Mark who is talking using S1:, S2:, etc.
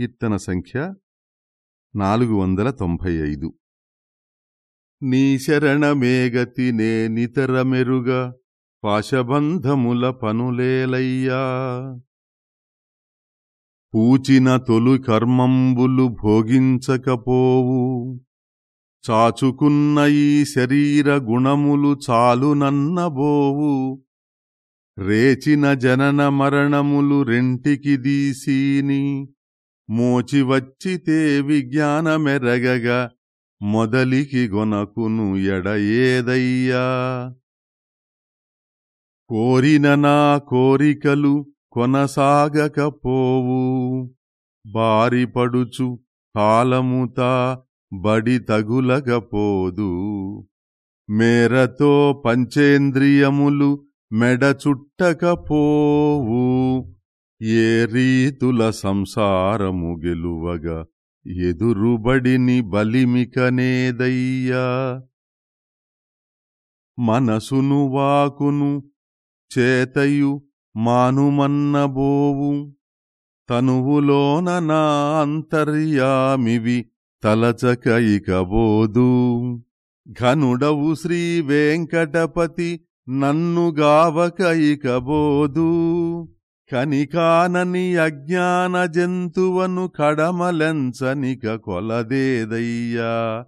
S1: కీర్తన సంఖ్య నాలుగు వందల తొంభై ఐదు. నీ శరణమేగతి నే నితర మెరుగ పాశబంధముల పనులేలయ్యా. పూచిన తొలు కర్మంబులు భోగించకపోవు. చాచుకున్న ఈ శరీర గుణములు చాలునన్నబోవు రేచిన జనన మరణములు రెంటికి దీసీని మోచివచ్చితే విజ్ఞానమెరగగా మొదలికి గొనకును ఎడయేదయ్యా. కోరిన నా కోరికలు కొనసాగకపోవు బారిపడుచు కాలముతా బడి తగులకపోదు మేరతో పంచేంద్రియములు మెడ చుట్టకపోవు ఏ రీతుల సంసారము గెలువగా ఎదురుబడిని బలిమికనేదయ్యా? మనసును వాకును చేతయు మానుమన్నబోవు. తనువులోన నా అంతర్యామివి తలచక ఇకబోదు. ఘనుడవు శ్రీ వెంకటపతి నన్ను ఇకబోదు. కనికానని అజ్ఞాన జంతువను కడమలెంచనిక కొలదేదయ్యా.